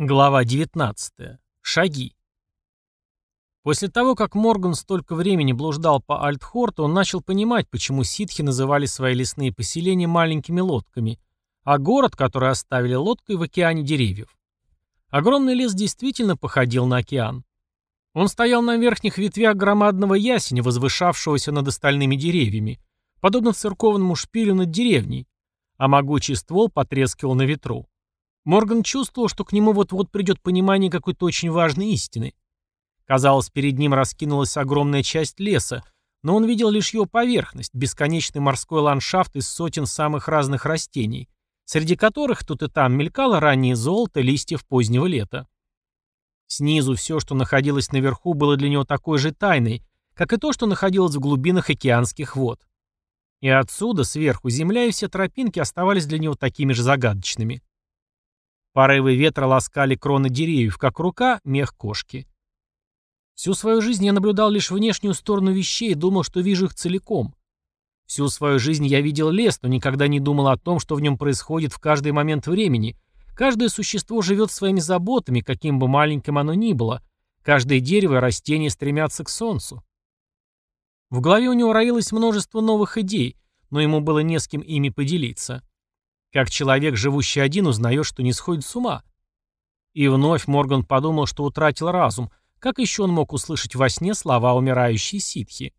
Глава 19. Шаги. После того, как Морган столько времени блуждал по Альтхорту, он начал понимать, почему ситхи называли свои лесные поселения маленькими лодками, а город, который оставили лодкой в океане деревьев. Огромный лес действительно походил на океан. Он стоял на верхних ветвях громадного ясеня, возвышавшегося над остальными деревьями, подобно церковному шпилю над деревней, а могучий ствол потрескивал на ветру. Морган чувствовал, что к нему вот-вот придет понимание какой-то очень важной истины. Казалось, перед ним раскинулась огромная часть леса, но он видел лишь его поверхность, бесконечный морской ландшафт из сотен самых разных растений, среди которых тут и там мелькало раннее золото листьев позднего лета. Снизу все, что находилось наверху, было для него такой же тайной, как и то, что находилось в глубинах океанских вод. И отсюда, сверху, земля и все тропинки оставались для него такими же загадочными. Порывы ветра ласкали кроны деревьев, как рука, мех кошки. Всю свою жизнь я наблюдал лишь внешнюю сторону вещей и думал, что вижу их целиком. Всю свою жизнь я видел лес, но никогда не думал о том, что в нем происходит в каждый момент времени. Каждое существо живет своими заботами, каким бы маленьким оно ни было. Каждое дерево и растение стремятся к солнцу. В голове у него роилось множество новых идей, но ему было не с кем ими поделиться. Как человек, живущий один, узнает, что не сходит с ума. И вновь Морган подумал, что утратил разум. Как еще он мог услышать во сне слова умирающей ситхи?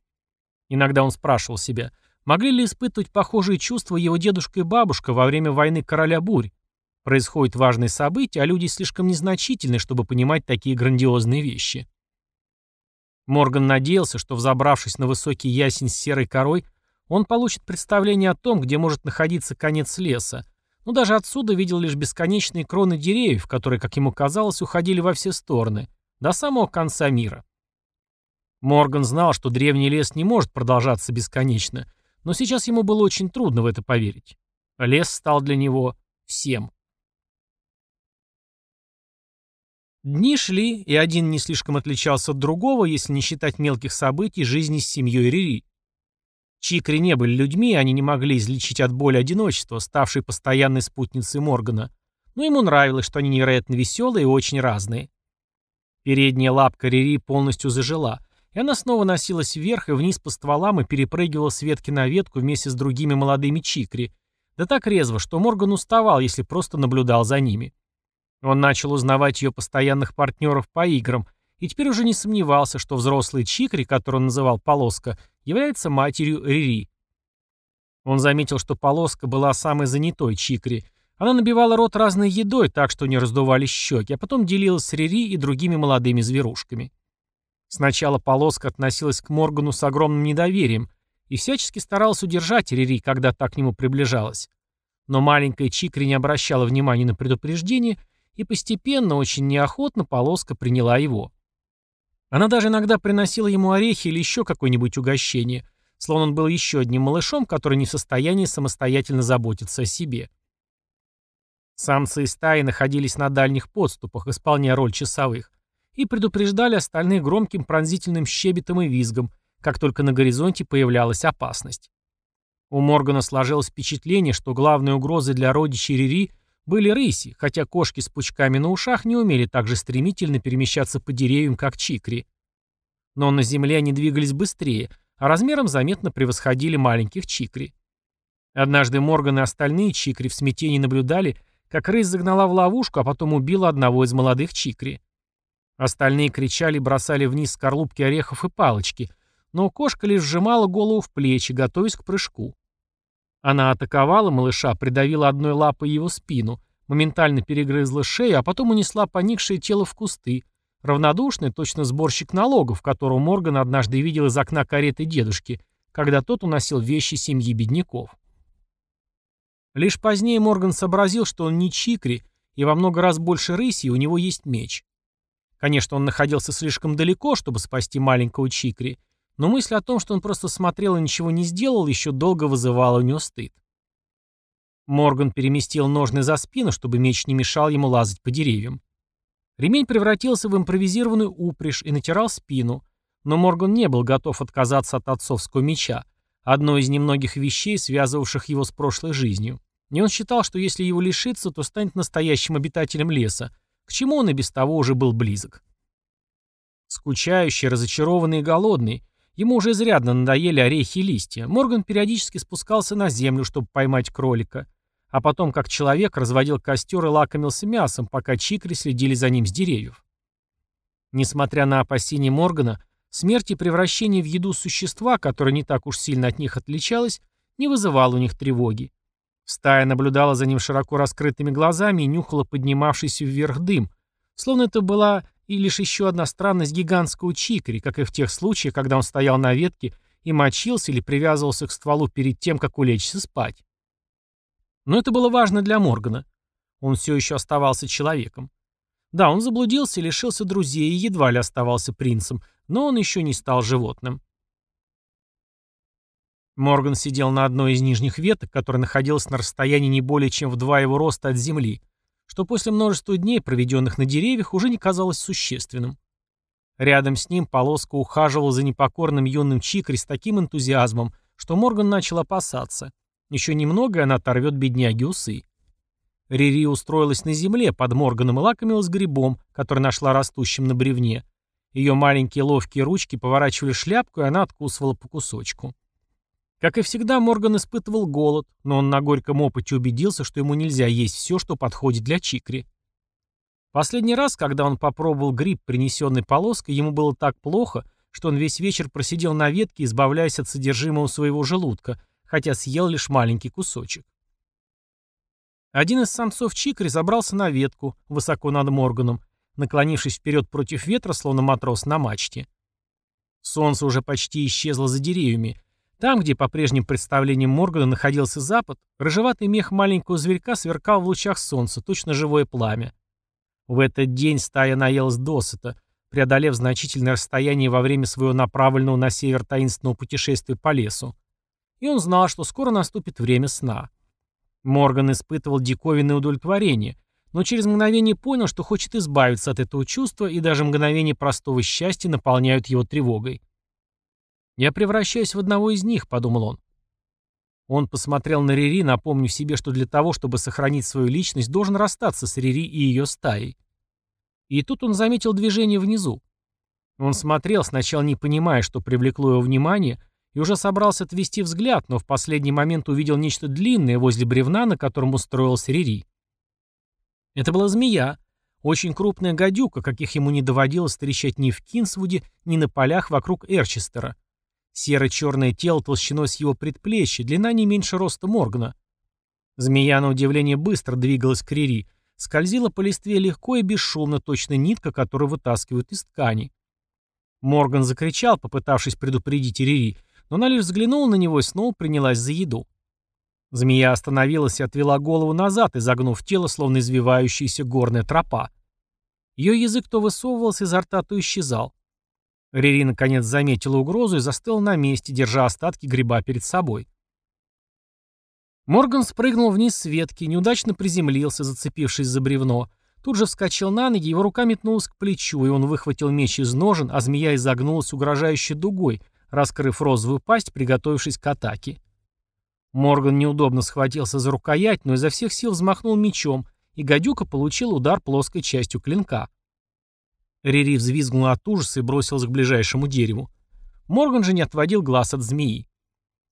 Иногда он спрашивал себя, могли ли испытывать похожие чувства его дедушка и бабушка во время войны короля бурь? Происходят важные события, а люди слишком незначительны, чтобы понимать такие грандиозные вещи. Морган надеялся, что, взобравшись на высокий ясень с серой корой, он получит представление о том, где может находиться конец леса, но даже отсюда видел лишь бесконечные кроны деревьев, которые, как ему казалось, уходили во все стороны, до самого конца мира. Морган знал, что древний лес не может продолжаться бесконечно, но сейчас ему было очень трудно в это поверить. Лес стал для него всем. Дни шли, и один не слишком отличался от другого, если не считать мелких событий жизни с семьей Рири. Чикри не были людьми, они не могли излечить от боли одиночества, ставшей постоянной спутницей Моргана, но ему нравилось, что они невероятно веселые и очень разные. Передняя лапка Рири полностью зажила, и она снова носилась вверх и вниз по стволам и перепрыгивала с ветки на ветку вместе с другими молодыми чикри, да так резво, что Морган уставал, если просто наблюдал за ними. Он начал узнавать ее постоянных партнеров по играм – и теперь уже не сомневался, что взрослый Чикри, который он называл Полоска, является матерью Рири. Он заметил, что Полоска была самой занятой Чикри. Она набивала рот разной едой, так что не раздувались щеки, а потом делилась с Рири и другими молодыми зверушками. Сначала Полоска относилась к Моргану с огромным недоверием и всячески старалась удержать Рири, когда так к нему приближалась. Но маленькая Чикри не обращала внимания на предупреждение, и постепенно, очень неохотно, Полоска приняла его. Она даже иногда приносила ему орехи или еще какое-нибудь угощение, словно он был еще одним малышом, который не в состоянии самостоятельно заботиться о себе. Самцы стаи находились на дальних подступах, исполняя роль часовых, и предупреждали остальных громким пронзительным щебетом и визгом, как только на горизонте появлялась опасность. У Моргана сложилось впечатление, что главной угрозой для родичей Рири были рыси, хотя кошки с пучками на ушах не умели так же стремительно перемещаться по деревьям, как чикри. Но на земле они двигались быстрее, а размером заметно превосходили маленьких чикри. Однажды Морган и остальные чикри в смятении наблюдали, как рысь загнала в ловушку, а потом убила одного из молодых чикри. Остальные кричали и бросали вниз скорлупки орехов и палочки, но кошка лишь сжимала голову в плечи, готовясь к прыжку. Она атаковала малыша, придавила одной лапой его спину, моментально перегрызла шею, а потом унесла поникшее тело в кусты, равнодушный, точно сборщик налогов, которого Морган однажды видел из окна кареты дедушки, когда тот уносил вещи семьи бедняков. Лишь позднее Морган сообразил, что он не чикри, и во много раз больше рыси, и у него есть меч. Конечно, он находился слишком далеко, чтобы спасти маленького чикри, но мысль о том, что он просто смотрел и ничего не сделал, еще долго вызывала у него стыд. Морган переместил ножны за спину, чтобы меч не мешал ему лазать по деревьям. Ремень превратился в импровизированную упряжь и натирал спину, но Морган не был готов отказаться от отцовского меча, одной из немногих вещей, связывавших его с прошлой жизнью. И он считал, что если его лишиться, то станет настоящим обитателем леса, к чему он и без того уже был близок. Скучающий, разочарованный и голодный, ему уже изрядно надоели орехи и листья, Морган периодически спускался на землю, чтобы поймать кролика, а потом, как человек, разводил костер и лакомился мясом, пока чикри следили за ним с деревьев. Несмотря на опасения Моргана, смерть и превращение в еду существа, которое не так уж сильно от них отличалось, не вызывало у них тревоги. Стая наблюдала за ним широко раскрытыми глазами и нюхала поднимавшийся вверх дым, словно это была и лишь еще одна странность гигантского чикри, как и в тех случаях, когда он стоял на ветке и мочился или привязывался к стволу перед тем, как улечься спать. Но это было важно для Моргана. Он все еще оставался человеком. Да, он заблудился лишился друзей и едва ли оставался принцем, но он еще не стал животным. Морган сидел на одной из нижних веток, которая находилась на расстоянии не более чем в два его роста от земли, что после множества дней, проведенных на деревьях, уже не казалось существенным. Рядом с ним полоска ухаживал за непокорным юным Чикри с таким энтузиазмом, что Морган начал опасаться. Еще немного, и она оторвет бедняги усы. Рири устроилась на земле под Морганом и лакомилась грибом, который нашла растущим на бревне. Ее маленькие ловкие ручки поворачивали шляпку, и она откусывала по кусочку. Как и всегда, Морган испытывал голод, но он на горьком опыте убедился, что ему нельзя есть все, что подходит для чикри. Последний раз, когда он попробовал гриб, принесенный полоской, ему было так плохо, что он весь вечер просидел на ветке, избавляясь от содержимого своего желудка, хотя съел лишь маленький кусочек. Один из самцов чикри забрался на ветку, высоко над Морганом, наклонившись вперед против ветра, словно матрос на мачте. Солнце уже почти исчезло за деревьями, там, где по прежним представлениям Моргана находился запад, рыжеватый мех маленького зверька сверкал в лучах солнца, точно живое пламя. В этот день стая наелась досыта, преодолев значительное расстояние во время своего направленного на север таинственного путешествия по лесу. И он знал, что скоро наступит время сна. Морган испытывал диковинное удовлетворение, но через мгновение понял, что хочет избавиться от этого чувства, и даже мгновение простого счастья наполняют его тревогой. «Я превращаюсь в одного из них», — подумал он. Он посмотрел на Рири, напомнив себе, что для того, чтобы сохранить свою личность, должен расстаться с Рири и ее стаей. И тут он заметил движение внизу. Он смотрел, сначала не понимая, что привлекло его внимание, и уже собрался отвести взгляд, но в последний момент увидел нечто длинное возле бревна, на котором устроился Рири. Это была змея, очень крупная гадюка, каких ему не доводилось встречать ни в Кинсвуде, ни на полях вокруг Эрчестера. Серо-черное тело толщиной с его предплечья, длина не меньше роста Моргана. Змея, на удивление, быстро двигалась к Рири, скользила по листве легко и бесшумно, точно нитка, которую вытаскивают из ткани. Морган закричал, попытавшись предупредить Рири, но она лишь взглянула на него и снова принялась за еду. Змея остановилась и отвела голову назад, изогнув тело, словно извивающаяся горная тропа. Ее язык то высовывался изо рта, то исчезал. Рири наконец заметила угрозу и застыла на месте, держа остатки гриба перед собой. Морган спрыгнул вниз с ветки, неудачно приземлился, зацепившись за бревно. Тут же вскочил на ноги, его рука метнулась к плечу, и он выхватил меч из ножен, а змея изогнулась угрожающей дугой, раскрыв розовую пасть, приготовившись к атаке. Морган неудобно схватился за рукоять, но изо всех сил взмахнул мечом, и гадюка получил удар плоской частью клинка. Рири взвизгнула от ужаса и бросилась к ближайшему дереву. Морган же не отводил глаз от змеи.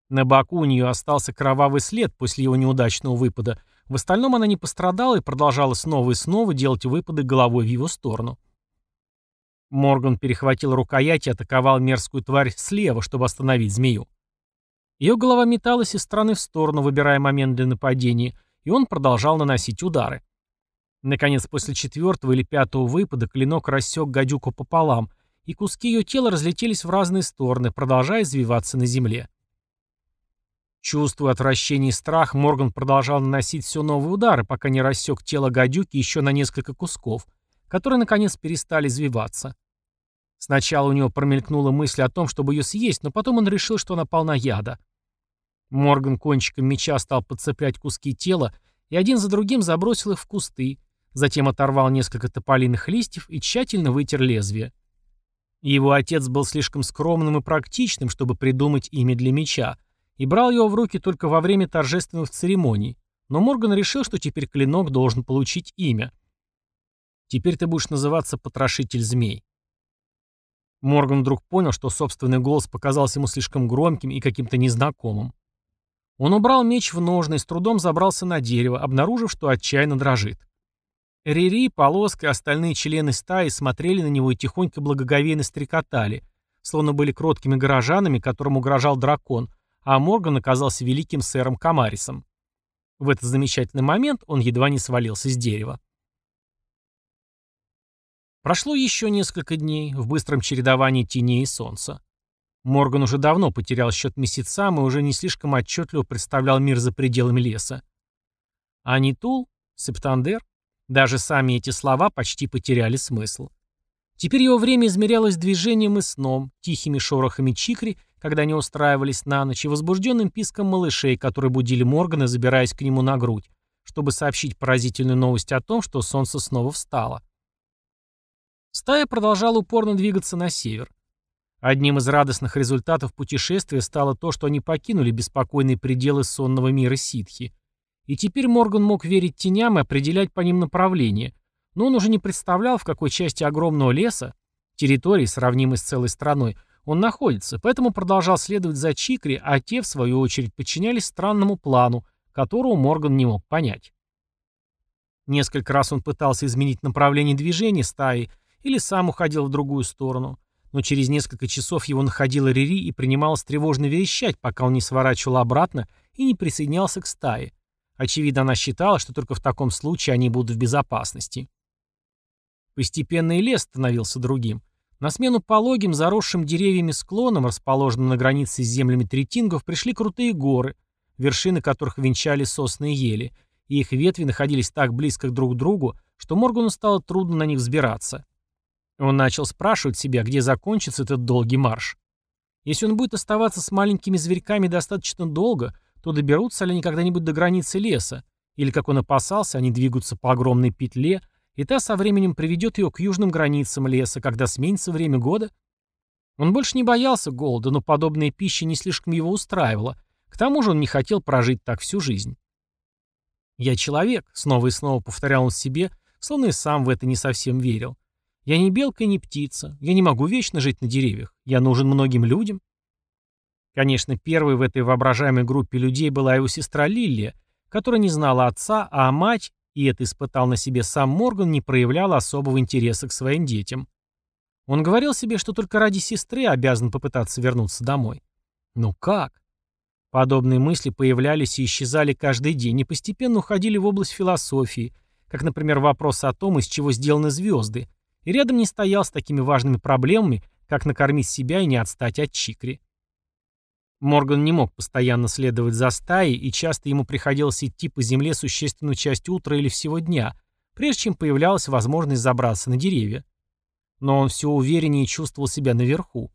На боку у нее остался кровавый след после его неудачного выпада. В остальном она не пострадала и продолжала снова и снова делать выпады головой в его сторону. Морган перехватил рукоять и атаковал мерзкую тварь слева, чтобы остановить змею. Ее голова металась из стороны в сторону, выбирая момент для нападения, и он продолжал наносить удары. Наконец, после четвертого или пятого выпада клинок рассек гадюку пополам, и куски ее тела разлетелись в разные стороны, продолжая извиваться на земле. Чувствуя отвращение и страх, Морган продолжал наносить все новые удары, пока не рассек тело гадюки еще на несколько кусков, которые, наконец, перестали извиваться. Сначала у него промелькнула мысль о том, чтобы ее съесть, но потом он решил, что она полна яда. Морган кончиком меча стал подцеплять куски тела и один за другим забросил их в кусты, Затем оторвал несколько тополиных листьев и тщательно вытер лезвие. Его отец был слишком скромным и практичным, чтобы придумать имя для меча, и брал его в руки только во время торжественных церемоний, но Морган решил, что теперь клинок должен получить имя. Теперь ты будешь называться Потрошитель Змей». Морган вдруг понял, что собственный голос показался ему слишком громким и каким-то незнакомым. Он убрал меч в ножны и с трудом забрался на дерево, обнаружив, что отчаянно дрожит. Рири, Полоска и остальные члены стаи смотрели на него и тихонько благоговейно стрекотали, словно были кроткими горожанами, которым угрожал дракон, а Морган оказался великим сэром Камарисом. В этот замечательный момент он едва не свалился с дерева. Прошло еще несколько дней в быстром чередовании теней и солнца. Морган уже давно потерял счет месяцам и уже не слишком отчетливо представлял мир за пределами леса. Анитул, Септандер, даже сами эти слова почти потеряли смысл. Теперь его время измерялось движением и сном, тихими шорохами чикри, когда они устраивались на ночь, и возбужденным писком малышей, которые будили Моргана, забираясь к нему на грудь, чтобы сообщить поразительную новость о том, что солнце снова встало. Стая продолжала упорно двигаться на север. Одним из радостных результатов путешествия стало то, что они покинули беспокойные пределы сонного мира ситхи. И теперь Морган мог верить теням и определять по ним направление, но он уже не представлял, в какой части огромного леса, территории, сравнимой с целой страной, он находится, поэтому продолжал следовать за Чикри, а те, в свою очередь, подчинялись странному плану, которого Морган не мог понять. Несколько раз он пытался изменить направление движения стаи или сам уходил в другую сторону но через несколько часов его находила Рири и принималась тревожно верещать, пока он не сворачивал обратно и не присоединялся к стае. Очевидно, она считала, что только в таком случае они будут в безопасности. Постепенно и лес становился другим. На смену пологим, заросшим деревьями склонам, расположенным на границе с землями третингов, пришли крутые горы, вершины которых венчали сосны и ели, и их ветви находились так близко друг к другу, что Моргану стало трудно на них взбираться. Он начал спрашивать себя, где закончится этот долгий марш. Если он будет оставаться с маленькими зверьками достаточно долго, то доберутся ли они когда-нибудь до границы леса, или, как он опасался, они двигаются по огромной петле, и та со временем приведет ее к южным границам леса, когда сменится время года? Он больше не боялся голода, но подобная пища не слишком его устраивала. К тому же он не хотел прожить так всю жизнь. «Я человек», — снова и снова повторял он себе, словно и сам в это не совсем верил. Я не белка и не птица. Я не могу вечно жить на деревьях. Я нужен многим людям. Конечно, первой в этой воображаемой группе людей была его сестра Лилия, которая не знала отца, а мать, и это испытал на себе сам Морган, не проявляла особого интереса к своим детям. Он говорил себе, что только ради сестры обязан попытаться вернуться домой. Ну как? Подобные мысли появлялись и исчезали каждый день и постепенно уходили в область философии, как, например, вопрос о том, из чего сделаны звезды, и рядом не стоял с такими важными проблемами, как накормить себя и не отстать от Чикри. Морган не мог постоянно следовать за стаей, и часто ему приходилось идти по земле существенную часть утра или всего дня, прежде чем появлялась возможность забраться на деревья. Но он все увереннее чувствовал себя наверху.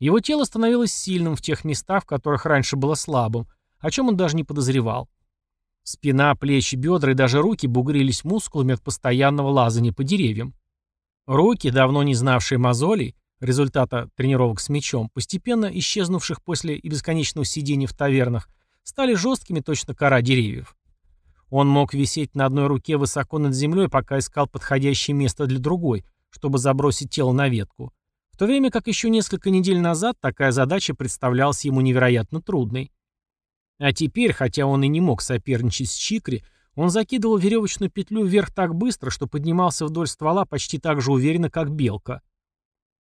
Его тело становилось сильным в тех местах, в которых раньше было слабым, о чем он даже не подозревал. Спина, плечи, бедра и даже руки бугрились мускулами от постоянного лазания по деревьям. Руки, давно не знавшие мозолей, результата тренировок с мечом, постепенно исчезнувших после и бесконечного сидения в тавернах, стали жесткими точно кора деревьев. Он мог висеть на одной руке высоко над землей, пока искал подходящее место для другой, чтобы забросить тело на ветку. В то время как еще несколько недель назад такая задача представлялась ему невероятно трудной. А теперь, хотя он и не мог соперничать с Чикри, он закидывал веревочную петлю вверх так быстро, что поднимался вдоль ствола почти так же уверенно, как белка.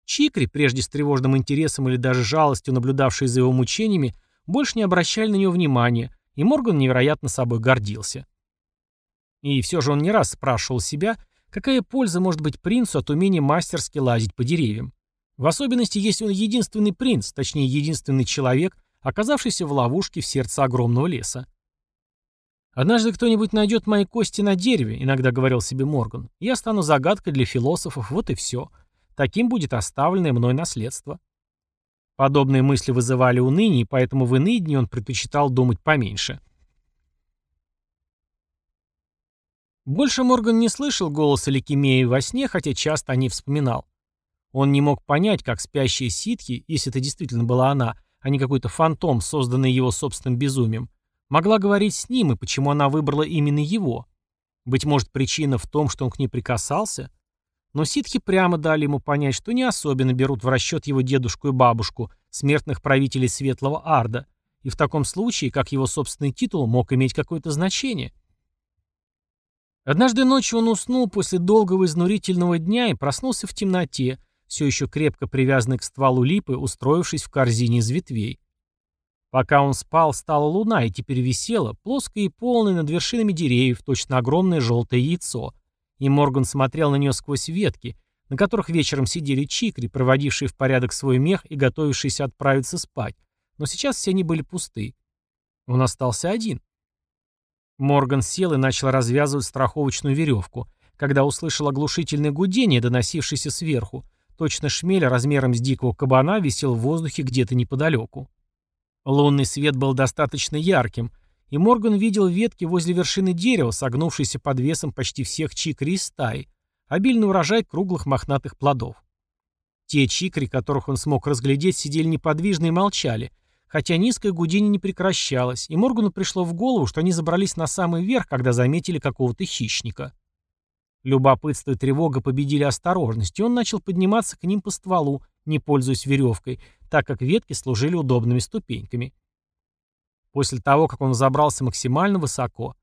Чикри, прежде с тревожным интересом или даже жалостью наблюдавшие за его мучениями, больше не обращали на него внимания, и Морган невероятно собой гордился. И все же он не раз спрашивал себя, какая польза может быть принцу от умения мастерски лазить по деревьям. В особенности, если он единственный принц, точнее единственный человек, оказавшийся в ловушке в сердце огромного леса. «Однажды кто-нибудь найдет мои кости на дереве», — иногда говорил себе Морган. «Я стану загадкой для философов, вот и все. Таким будет оставленное мной наследство». Подобные мысли вызывали уныние, и поэтому в иные дни он предпочитал думать поменьше. Больше Морган не слышал голоса Ликимеи во сне, хотя часто о ней вспоминал. Он не мог понять, как спящие ситхи, если это действительно была она, а не какой-то фантом, созданный его собственным безумием, Могла говорить с ним, и почему она выбрала именно его? Быть может, причина в том, что он к ней прикасался? Но ситхи прямо дали ему понять, что не особенно берут в расчет его дедушку и бабушку, смертных правителей Светлого Арда, и в таком случае, как его собственный титул, мог иметь какое-то значение. Однажды ночью он уснул после долгого изнурительного дня и проснулся в темноте, все еще крепко привязанный к стволу липы, устроившись в корзине из ветвей. Пока он спал, стала луна и теперь висела, плоская и полная над вершинами деревьев, точно огромное желтое яйцо. И Морган смотрел на нее сквозь ветки, на которых вечером сидели чикри, проводившие в порядок свой мех и готовившиеся отправиться спать. Но сейчас все они были пусты. Он остался один. Морган сел и начал развязывать страховочную веревку, когда услышал оглушительное гудение, доносившееся сверху. Точно шмель размером с дикого кабана висел в воздухе где-то неподалеку. Лунный свет был достаточно ярким, и Морган видел ветки возле вершины дерева, согнувшиеся под весом почти всех чикри из стаи, обильный урожай круглых мохнатых плодов. Те чикри, которых он смог разглядеть, сидели неподвижно и молчали, хотя низкое гудение не прекращалось, и Моргану пришло в голову, что они забрались на самый верх, когда заметили какого-то хищника. Любопытство и тревога победили осторожность, и он начал подниматься к ним по стволу, не пользуясь веревкой, так как ветки служили удобными ступеньками. После того, как он забрался максимально высоко,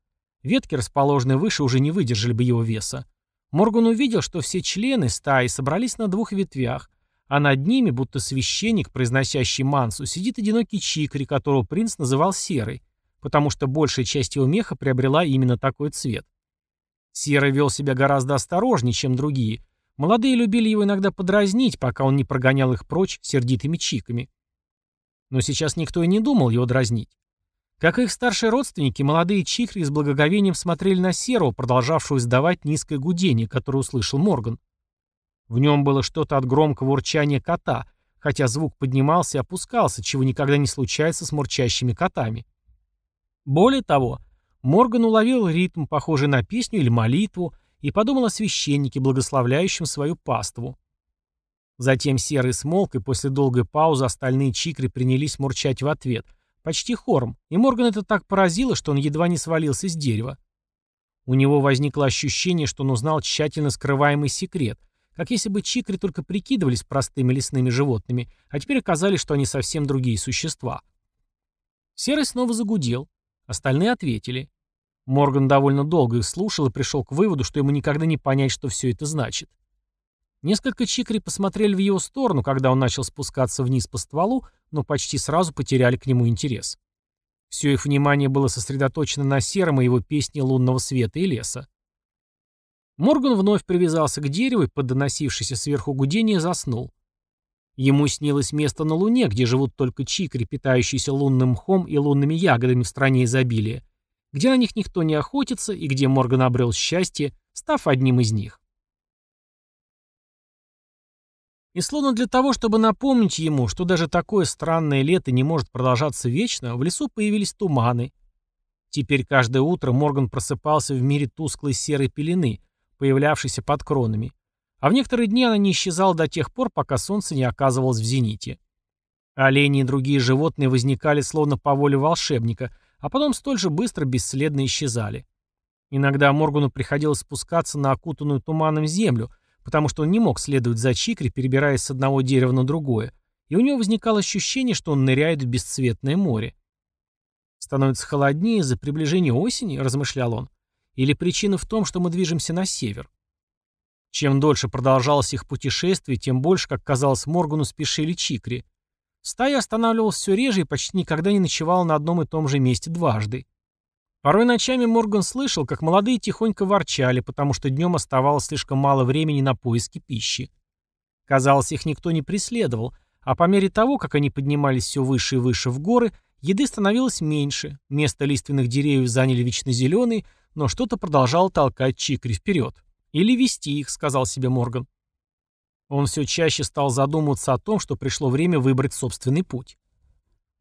ветки, расположенные выше, уже не выдержали бы его веса. Морган увидел, что все члены стаи собрались на двух ветвях, а над ними, будто священник, произносящий мансу, сидит одинокий чикри, которого принц называл серый, потому что большая часть его меха приобрела именно такой цвет. Серый вел себя гораздо осторожнее, чем другие. Молодые любили его иногда подразнить, пока он не прогонял их прочь сердитыми чиками. Но сейчас никто и не думал его дразнить. Как и их старшие родственники, молодые чикри с благоговением смотрели на Серого, продолжавшего издавать низкое гудение, которое услышал Морган. В нем было что-то от громкого урчания кота, хотя звук поднимался и опускался, чего никогда не случается с мурчащими котами. Более того, Морган уловил ритм, похожий на песню или молитву, и подумал о священнике, благословляющем свою паству. Затем серый смолк, и после долгой паузы остальные чикры принялись мурчать в ответ, почти хором, и Морган это так поразило, что он едва не свалился с дерева. У него возникло ощущение, что он узнал тщательно скрываемый секрет, как если бы чикры только прикидывались простыми лесными животными, а теперь оказались, что они совсем другие существа. Серый снова загудел. Остальные ответили. Морган довольно долго их слушал и пришел к выводу, что ему никогда не понять, что все это значит. Несколько чикри посмотрели в его сторону, когда он начал спускаться вниз по стволу, но почти сразу потеряли к нему интерес. Все их внимание было сосредоточено на сером и его песне лунного света и леса. Морган вновь привязался к дереву и под доносившееся сверху гудение заснул. Ему снилось место на Луне, где живут только чикри, питающиеся лунным мхом и лунными ягодами в стране изобилия, где на них никто не охотится и где Морган обрел счастье, став одним из них. И словно для того, чтобы напомнить ему, что даже такое странное лето не может продолжаться вечно, в лесу появились туманы. Теперь каждое утро Морган просыпался в мире тусклой серой пелены, появлявшейся под кронами, а в некоторые дни она не исчезала до тех пор, пока солнце не оказывалось в зените. Олени и другие животные возникали словно по воле волшебника, а потом столь же быстро бесследно исчезали. Иногда Моргану приходилось спускаться на окутанную туманом землю, потому что он не мог следовать за Чикри, перебираясь с одного дерева на другое, и у него возникало ощущение, что он ныряет в бесцветное море. «Становится холоднее из-за приближения осени», — размышлял он, — «или причина в том, что мы движемся на север?» Чем дольше продолжалось их путешествие, тем больше, как казалось Моргану, спешили чикри. Стая останавливалась все реже и почти никогда не ночевала на одном и том же месте дважды. Порой ночами Морган слышал, как молодые тихонько ворчали, потому что днем оставалось слишком мало времени на поиски пищи. Казалось, их никто не преследовал, а по мере того, как они поднимались все выше и выше в горы, еды становилось меньше, место лиственных деревьев заняли вечно зеленые, но что-то продолжало толкать чикри вперед. «Или вести их», — сказал себе Морган. Он все чаще стал задумываться о том, что пришло время выбрать собственный путь.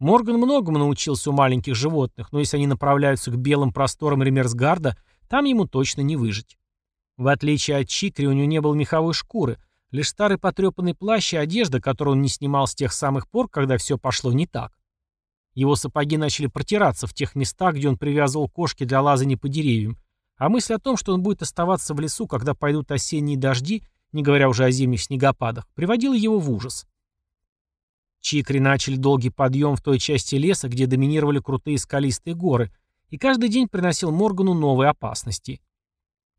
Морган многому научился у маленьких животных, но если они направляются к белым просторам Ремерсгарда, там ему точно не выжить. В отличие от Чикри, у него не было меховой шкуры, лишь старый потрепанный плащ и одежда, которую он не снимал с тех самых пор, когда все пошло не так. Его сапоги начали протираться в тех местах, где он привязывал кошки для лазания по деревьям, а мысль о том, что он будет оставаться в лесу, когда пойдут осенние дожди, не говоря уже о зимних снегопадах, приводило его в ужас. Чикри начали долгий подъем в той части леса, где доминировали крутые скалистые горы, и каждый день приносил Моргану новые опасности.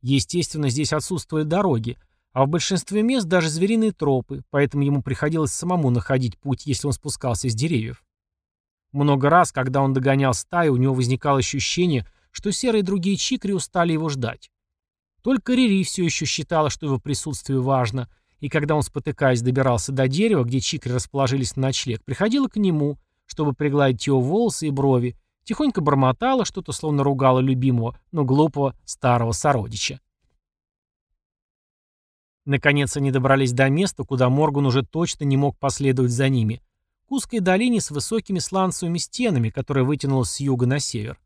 Естественно, здесь отсутствовали дороги, а в большинстве мест даже звериные тропы, поэтому ему приходилось самому находить путь, если он спускался с деревьев. Много раз, когда он догонял стаю, у него возникало ощущение, что серые другие чикри устали его ждать. Только Рири все еще считала, что его присутствие важно, и когда он, спотыкаясь, добирался до дерева, где чикри расположились на ночлег, приходила к нему, чтобы пригладить его волосы и брови, тихонько бормотала, что-то словно ругала любимого, но глупого старого сородича. Наконец они добрались до места, куда Морган уже точно не мог последовать за ними, к узкой долине с высокими сланцевыми стенами, которая вытянулась с юга на север.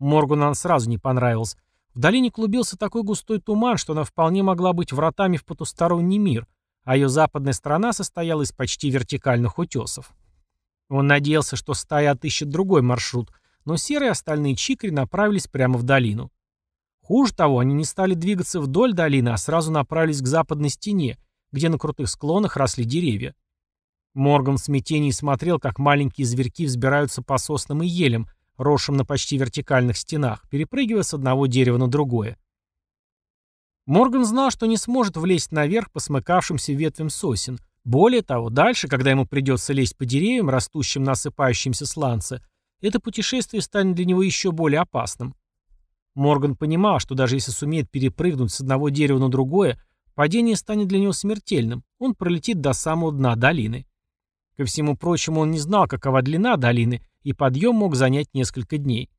Моргану он сразу не понравился. В долине клубился такой густой туман, что она вполне могла быть вратами в потусторонний мир, а ее западная сторона состояла из почти вертикальных утесов. Он надеялся, что стая отыщет другой маршрут, но серые остальные чикри направились прямо в долину. Хуже того, они не стали двигаться вдоль долины, а сразу направились к западной стене, где на крутых склонах росли деревья. Морган в смятении смотрел, как маленькие зверьки взбираются по соснам и елям, росшим на почти вертикальных стенах, перепрыгивая с одного дерева на другое. Морган знал, что не сможет влезть наверх по смыкавшимся ветвям сосен. Более того, дальше, когда ему придется лезть по деревьям, растущим на осыпающемся сланце, это путешествие станет для него еще более опасным. Морган понимал, что даже если сумеет перепрыгнуть с одного дерева на другое, падение станет для него смертельным, он пролетит до самого дна долины. Ко всему прочему, он не знал, какова длина долины, и подъем мог занять несколько дней.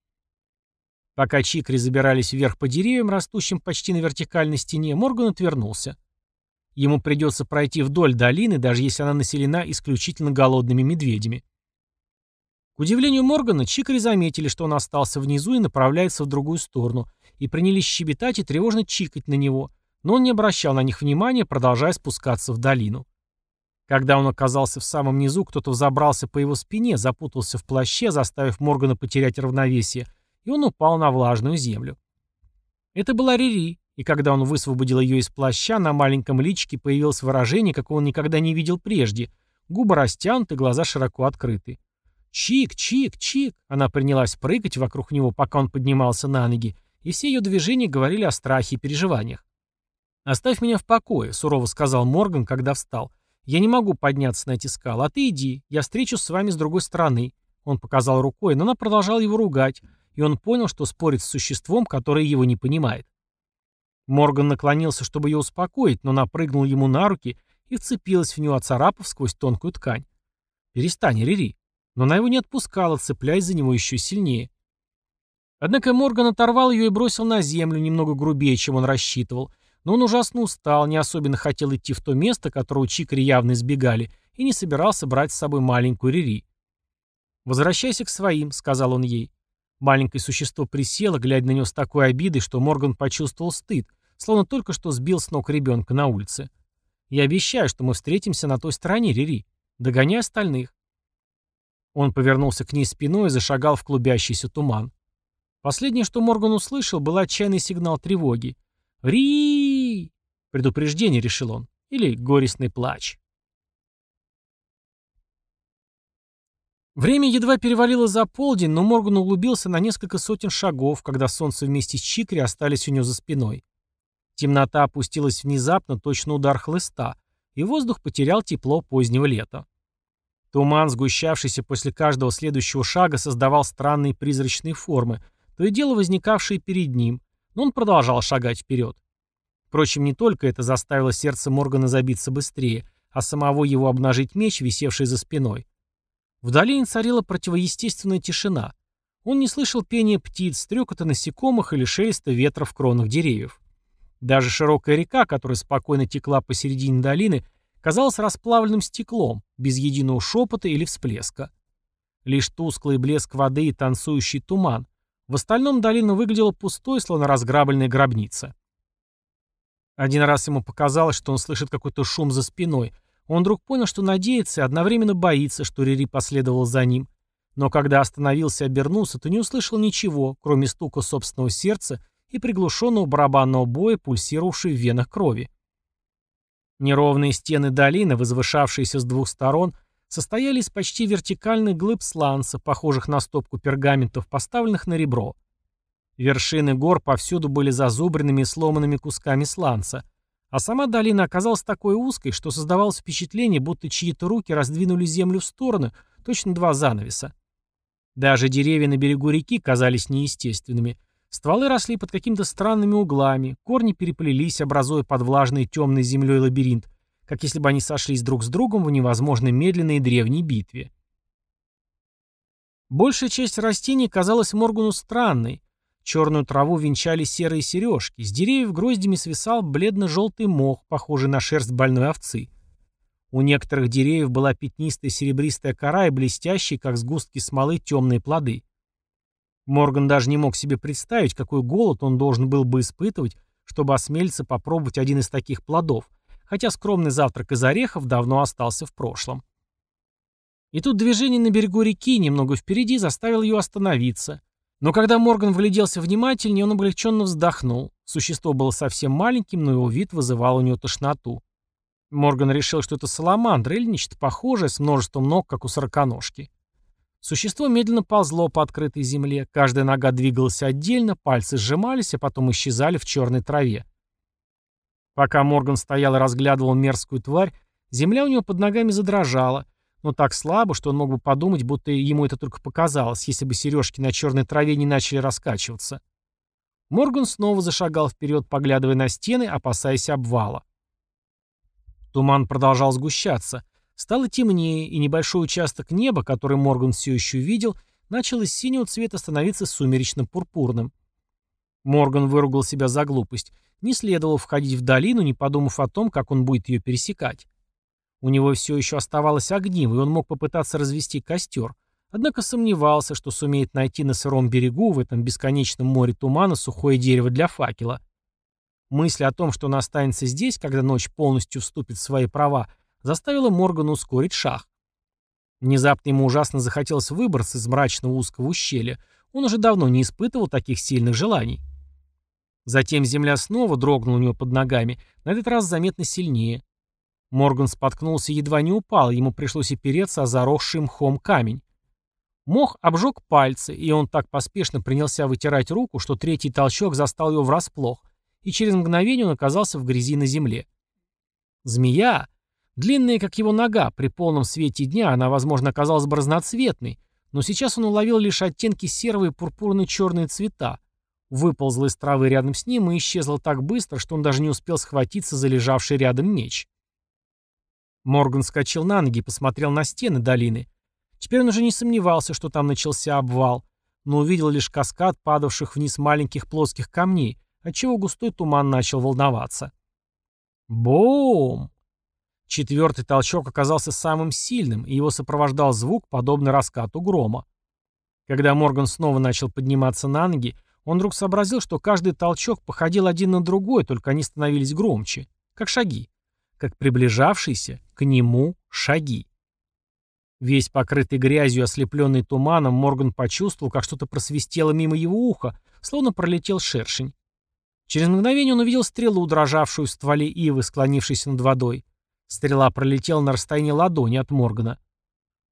Пока чикри забирались вверх по деревьям, растущим почти на вертикальной стене, Морган отвернулся. Ему придется пройти вдоль долины, даже если она населена исключительно голодными медведями. К удивлению Моргана, чикри заметили, что он остался внизу и направляется в другую сторону, и принялись щебетать и тревожно чикать на него, но он не обращал на них внимания, продолжая спускаться в долину. Когда он оказался в самом низу, кто-то взобрался по его спине, запутался в плаще, заставив Моргана потерять равновесие, и он упал на влажную землю. Это была Рири, и когда он высвободил ее из плаща, на маленьком личике появилось выражение, какого он никогда не видел прежде. Губы растянуты, глаза широко открыты. «Чик, чик, чик!» Она принялась прыгать вокруг него, пока он поднимался на ноги, и все ее движения говорили о страхе и переживаниях. «Оставь меня в покое», — сурово сказал Морган, когда встал. «Я не могу подняться на эти скалы, а ты иди, я встречусь с вами с другой стороны». Он показал рукой, но она продолжала его ругать, и он понял, что спорит с существом, которое его не понимает. Морган наклонился, чтобы ее успокоить, но напрыгнул ему на руки и вцепилась в него, оцарапав сквозь тонкую ткань. «Перестань, Рири», но она его не отпускала, цепляясь за него еще сильнее. Однако Морган оторвал ее и бросил на землю немного грубее, чем он рассчитывал, но он ужасно устал, не особенно хотел идти в то место, которого чикари явно избегали, и не собирался брать с собой маленькую Рири. «Возвращайся к своим», — сказал он ей. Маленькое существо присело, глядя на него с такой обидой, что Морган почувствовал стыд, словно только что сбил с ног ребенка на улице. «Я обещаю, что мы встретимся на той стороне, Рири. Догоняй остальных. Он повернулся к ней спиной и зашагал в клубящийся туман. Последнее, что Морган услышал, был отчаянный сигнал тревоги. «Ри!» Предупреждение, решил он. Или горестный плач. Время едва перевалило за полдень, но Морган углубился на несколько сотен шагов, когда солнце вместе с Чикри остались у него за спиной. Темнота опустилась внезапно, точно удар хлыста, и воздух потерял тепло позднего лета. Туман, сгущавшийся после каждого следующего шага, создавал странные призрачные формы, то и дело возникавшие перед ним, но он продолжал шагать вперед. Впрочем, не только это заставило сердце Моргана забиться быстрее, а самого его обнажить меч, висевший за спиной. В долине царила противоестественная тишина. Он не слышал пения птиц, стрекота насекомых или шелеста ветра в кронах деревьев. Даже широкая река, которая спокойно текла посередине долины, казалось расплавленным стеклом, без единого шепота или всплеска. Лишь тусклый блеск воды и танцующий туман. В остальном долина выглядела пустой, словно разграбленная гробница. Один раз ему показалось, что он слышит какой-то шум за спиной. Он вдруг понял, что надеется и одновременно боится, что Рири последовал за ним. Но когда остановился и обернулся, то не услышал ничего, кроме стука собственного сердца и приглушенного барабанного боя, пульсировавшей в венах крови. Неровные стены долины, возвышавшиеся с двух сторон, состояли из почти вертикальных глыб сланца, похожих на стопку пергаментов, поставленных на ребро. Вершины гор повсюду были зазубренными и сломанными кусками сланца, а сама долина оказалась такой узкой, что создавалось впечатление, будто чьи-то руки раздвинули землю в стороны, точно два занавеса. Даже деревья на берегу реки казались неестественными. Стволы росли под какими-то странными углами, корни переплелись, образуя под влажной темной землей лабиринт, как если бы они сошлись друг с другом в невозможно медленной древней битве. Большая часть растений казалась Моргану странной. Черную траву венчали серые сережки, с деревьев гроздями свисал бледно-желтый мох, похожий на шерсть больной овцы. У некоторых деревьев была пятнистая серебристая кора и блестящие, как сгустки смолы, темные плоды. Морган даже не мог себе представить, какой голод он должен был бы испытывать, чтобы осмелиться попробовать один из таких плодов, хотя скромный завтрак из орехов давно остался в прошлом. И тут движение на берегу реки немного впереди заставило ее остановиться. Но когда Морган вгляделся внимательнее, он облегченно вздохнул. Существо было совсем маленьким, но его вид вызывал у него тошноту. Морган решил, что это саламандра или нечто похожее с множеством ног, как у сороконожки. Существо медленно ползло по открытой земле, каждая нога двигалась отдельно, пальцы сжимались, а потом исчезали в черной траве. Пока Морган стоял и разглядывал мерзкую тварь, земля у него под ногами задрожала, но так слабо, что он мог бы подумать, будто ему это только показалось, если бы сережки на черной траве не начали раскачиваться. Морган снова зашагал вперед, поглядывая на стены, опасаясь обвала. Туман продолжал сгущаться. Стало темнее, и небольшой участок неба, который Морган все еще видел, начал из синего цвета становиться сумеречно-пурпурным. Морган выругал себя за глупость. Не следовало входить в долину, не подумав о том, как он будет ее пересекать. У него все еще оставалось огниво, и он мог попытаться развести костер, однако сомневался, что сумеет найти на сыром берегу в этом бесконечном море тумана сухое дерево для факела. Мысль о том, что он останется здесь, когда ночь полностью вступит в свои права, заставила Моргана ускорить шаг. Внезапно ему ужасно захотелось выбраться из мрачного узкого ущелья. Он уже давно не испытывал таких сильных желаний. Затем земля снова дрогнула у него под ногами, на этот раз заметно сильнее. Морган споткнулся и едва не упал, ему пришлось опереться о заросший мхом камень. Мох обжег пальцы, и он так поспешно принялся вытирать руку, что третий толчок застал его врасплох, и через мгновение он оказался в грязи на земле. Змея, длинная, как его нога, при полном свете дня она, возможно, оказалась бы разноцветной, но сейчас он уловил лишь оттенки серого и пурпурно-черные цвета, выползла из травы рядом с ним и исчезла так быстро, что он даже не успел схватиться за лежавший рядом меч. Морган скачал на ноги и посмотрел на стены долины. Теперь он уже не сомневался, что там начался обвал, но увидел лишь каскад падавших вниз маленьких плоских камней, отчего густой туман начал волноваться. Бум! Четвертый толчок оказался самым сильным, и его сопровождал звук, подобный раскату грома. Когда Морган снова начал подниматься на ноги, он вдруг сообразил, что каждый толчок походил один на другой, только они становились громче, как шаги, как приближавшиеся к нему шаги. Весь покрытый грязью, ослепленный туманом, Морган почувствовал, как что-то просвистело мимо его уха, словно пролетел шершень. Через мгновение он увидел стрелу, дрожавшую в стволе ивы, склонившейся над водой. Стрела пролетела на расстоянии ладони от Моргана.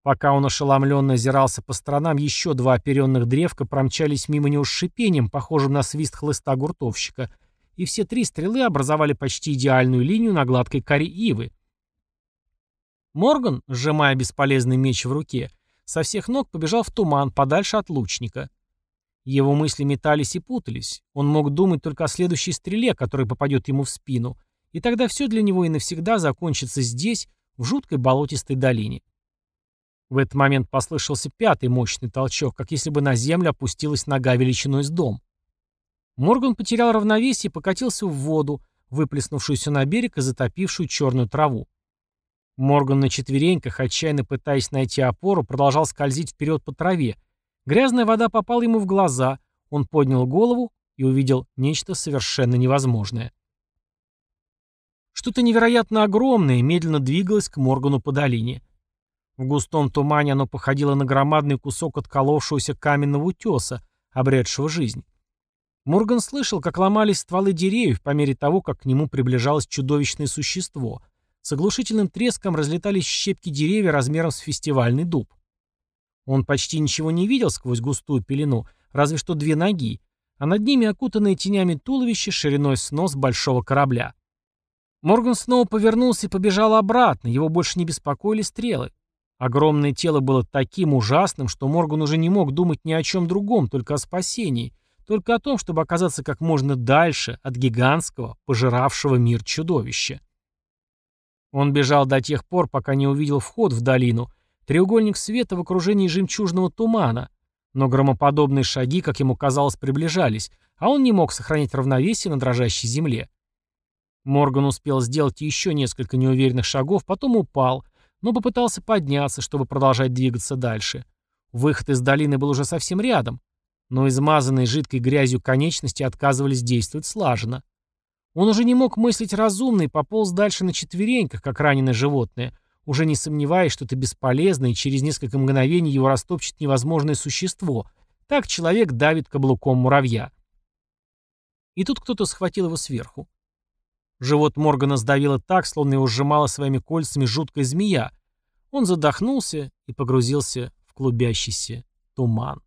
Пока он ошеломленно озирался по сторонам, еще два оперенных древка промчались мимо него с шипением, похожим на свист хлыста гуртовщика, и все три стрелы образовали почти идеальную линию на гладкой коре ивы. Морган, сжимая бесполезный меч в руке, со всех ног побежал в туман, подальше от лучника. Его мысли метались и путались. Он мог думать только о следующей стреле, которая попадет ему в спину, и тогда все для него и навсегда закончится здесь, в жуткой болотистой долине. В этот момент послышался пятый мощный толчок, как если бы на землю опустилась нога величиной с дом. Морган потерял равновесие и покатился в воду, выплеснувшуюся на берег и затопившую черную траву. Морган на четвереньках, отчаянно пытаясь найти опору, продолжал скользить вперед по траве. Грязная вода попала ему в глаза, он поднял голову и увидел нечто совершенно невозможное. Что-то невероятно огромное медленно двигалось к Моргану по долине. В густом тумане оно походило на громадный кусок отколовшегося каменного утеса, обретшего жизнь. Морган слышал, как ломались стволы деревьев по мере того, как к нему приближалось чудовищное существо, С оглушительным треском разлетались щепки деревья размером с фестивальный дуб. Он почти ничего не видел сквозь густую пелену, разве что две ноги, а над ними окутанные тенями туловище шириной с нос большого корабля. Морган снова повернулся и побежал обратно, его больше не беспокоили стрелы. Огромное тело было таким ужасным, что Морган уже не мог думать ни о чем другом, только о спасении, только о том, чтобы оказаться как можно дальше от гигантского, пожиравшего мир чудовища. Он бежал до тех пор, пока не увидел вход в долину, треугольник света в окружении жемчужного тумана, но громоподобные шаги, как ему казалось, приближались, а он не мог сохранить равновесие на дрожащей земле. Морган успел сделать еще несколько неуверенных шагов, потом упал, но попытался подняться, чтобы продолжать двигаться дальше. Выход из долины был уже совсем рядом, но измазанные жидкой грязью конечности отказывались действовать слаженно. Он уже не мог мыслить разумно и пополз дальше на четвереньках, как раненое животное, уже не сомневаясь, что это бесполезно, и через несколько мгновений его растопчет невозможное существо. Так человек давит каблуком муравья. И тут кто-то схватил его сверху. Живот Моргана сдавило так, словно его сжимала своими кольцами жуткая змея. Он задохнулся и погрузился в клубящийся туман.